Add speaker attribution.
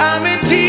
Speaker 1: I'm in tears.